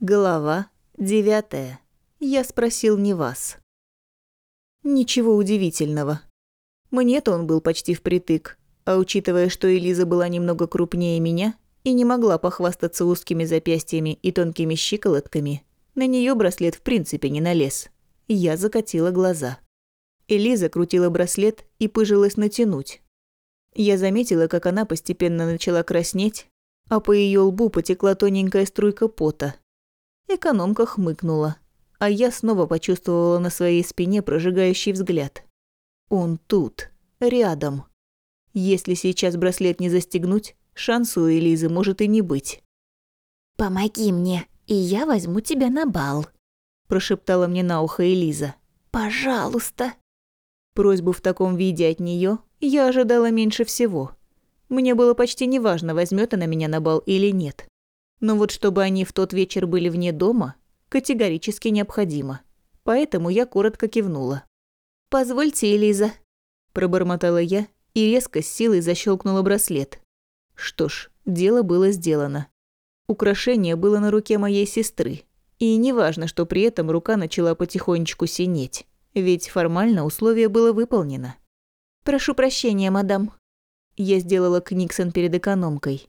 Глава девятая. Я спросил не вас. Ничего удивительного. Мне-то он был почти впритык, а учитывая, что Элиза была немного крупнее меня и не могла похвастаться узкими запястьями и тонкими щиколотками, на нее браслет в принципе не налез. Я закатила глаза. Элиза крутила браслет и пыжилась натянуть. Я заметила, как она постепенно начала краснеть, а по ее лбу потекла тоненькая струйка пота. Экономка хмыкнула, а я снова почувствовала на своей спине прожигающий взгляд. Он тут, рядом. Если сейчас браслет не застегнуть, шанса у Элизы может и не быть. «Помоги мне, и я возьму тебя на бал», – прошептала мне на ухо Элиза. «Пожалуйста». Просьбу в таком виде от нее я ожидала меньше всего. Мне было почти неважно, возьмет она меня на бал или нет. Но вот чтобы они в тот вечер были вне дома, категорически необходимо. Поэтому я коротко кивнула. «Позвольте, Элиза», – пробормотала я и резко с силой защелкнула браслет. Что ж, дело было сделано. Украшение было на руке моей сестры. И неважно, что при этом рука начала потихонечку синеть, ведь формально условие было выполнено. «Прошу прощения, мадам». Я сделала книксон перед экономкой.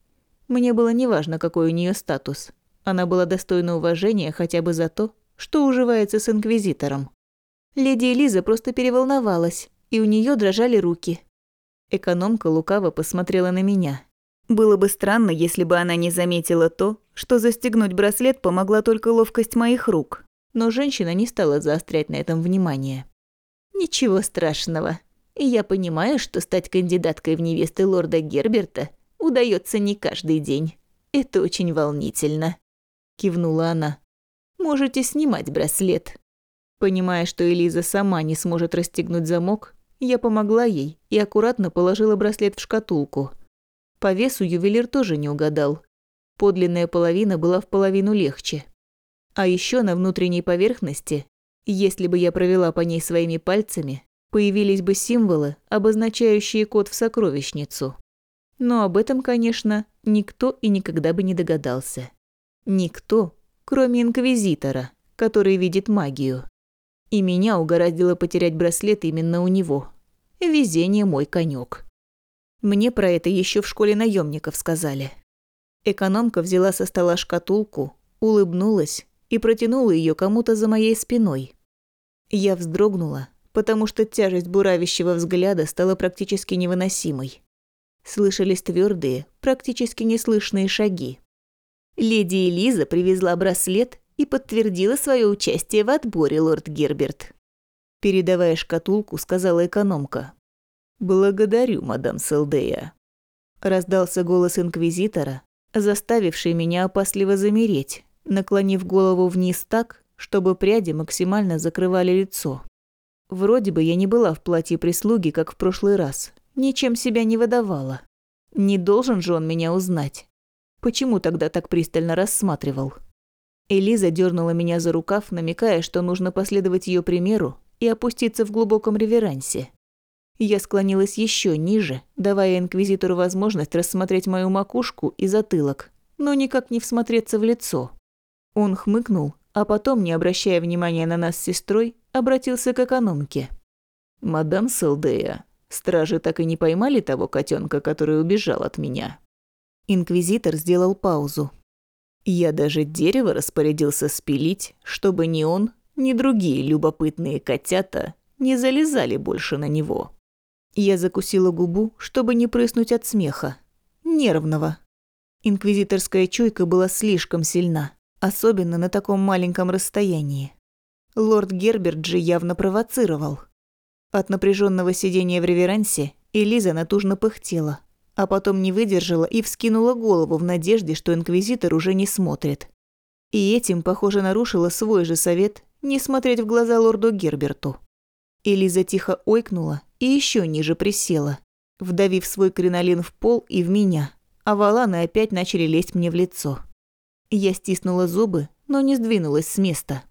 Мне было неважно, какой у нее статус. Она была достойна уважения хотя бы за то, что уживается с инквизитором. Леди Элиза просто переволновалась, и у нее дрожали руки. Экономка лукаво посмотрела на меня. Было бы странно, если бы она не заметила то, что застегнуть браслет помогла только ловкость моих рук. Но женщина не стала заострять на этом внимание. «Ничего страшного. И я понимаю, что стать кандидаткой в невесты лорда Герберта удается не каждый день. Это очень волнительно», – кивнула она. «Можете снимать браслет». Понимая, что Элиза сама не сможет расстегнуть замок, я помогла ей и аккуратно положила браслет в шкатулку. По весу ювелир тоже не угадал. Подлинная половина была в половину легче. А еще на внутренней поверхности, если бы я провела по ней своими пальцами, появились бы символы, обозначающие код в сокровищницу. Но об этом, конечно, никто и никогда бы не догадался. Никто, кроме Инквизитора, который видит магию. И меня угораздило потерять браслет именно у него. Везение мой конек. Мне про это еще в школе наемников сказали. Экономка взяла со стола шкатулку, улыбнулась и протянула ее кому-то за моей спиной. Я вздрогнула, потому что тяжесть буравящего взгляда стала практически невыносимой слышались твердые, практически неслышные шаги. Леди Элиза привезла браслет и подтвердила свое участие в отборе, лорд Герберт. Передавая шкатулку, сказала экономка. «Благодарю, мадам Селдея». Раздался голос инквизитора, заставивший меня опасливо замереть, наклонив голову вниз так, чтобы пряди максимально закрывали лицо. Вроде бы я не была в платье прислуги, как в прошлый раз, ничем себя не выдавала. Не должен же он меня узнать. Почему тогда так пристально рассматривал? Элиза дернула меня за рукав, намекая, что нужно последовать ее примеру и опуститься в глубоком реверансе. Я склонилась еще ниже, давая инквизитору возможность рассмотреть мою макушку и затылок, но никак не всмотреться в лицо. Он хмыкнул, а потом, не обращая внимания на нас с сестрой, обратился к экономке. «Мадам Селдея, Стражи так и не поймали того котенка, который убежал от меня. Инквизитор сделал паузу. Я даже дерево распорядился спилить, чтобы ни он, ни другие любопытные котята не залезали больше на него. Я закусила губу, чтобы не прыснуть от смеха. Нервного. Инквизиторская чуйка была слишком сильна, особенно на таком маленьком расстоянии. Лорд Герберт же явно провоцировал. От напряженного сидения в реверансе Элиза натужно пыхтела, а потом не выдержала и вскинула голову в надежде, что инквизитор уже не смотрит. И этим, похоже, нарушила свой же совет не смотреть в глаза лорду Герберту. Элиза тихо ойкнула и еще ниже присела, вдавив свой кринолин в пол и в меня, а валаны опять начали лезть мне в лицо. Я стиснула зубы, но не сдвинулась с места.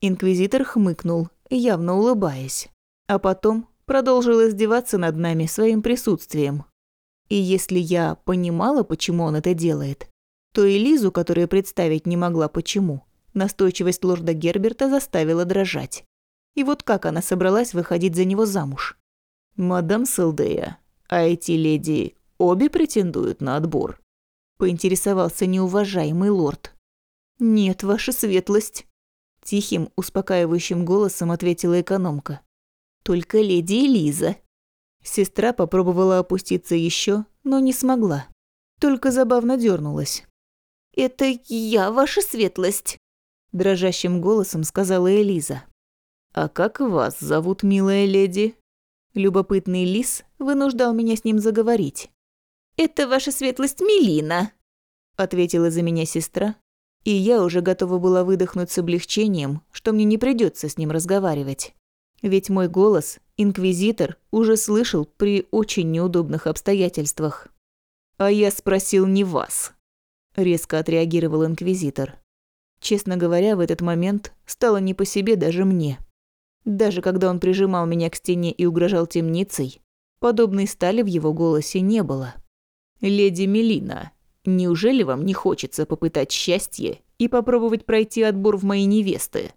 Инквизитор хмыкнул, явно улыбаясь а потом продолжил издеваться над нами своим присутствием. И если я понимала, почему он это делает, то и Лизу, которая представить не могла почему, Настойчивость лорда Герберта заставила дрожать. И вот как она собралась выходить за него замуж? «Мадам Селдея, а эти леди обе претендуют на отбор?» Поинтересовался неуважаемый лорд. «Нет, ваша светлость», – тихим, успокаивающим голосом ответила экономка. «Только леди Элиза». Сестра попробовала опуститься еще, но не смогла. Только забавно дернулась. «Это я, ваша светлость», – дрожащим голосом сказала Элиза. «А как вас зовут, милая леди?» Любопытный лис вынуждал меня с ним заговорить. «Это ваша светлость Мелина», – ответила за меня сестра, и я уже готова была выдохнуть с облегчением, что мне не придется с ним разговаривать. Ведь мой голос инквизитор уже слышал при очень неудобных обстоятельствах. «А я спросил не вас», – резко отреагировал инквизитор. Честно говоря, в этот момент стало не по себе даже мне. Даже когда он прижимал меня к стене и угрожал темницей, подобной стали в его голосе не было. «Леди Мелина, неужели вам не хочется попытать счастье и попробовать пройти отбор в мои невесты?»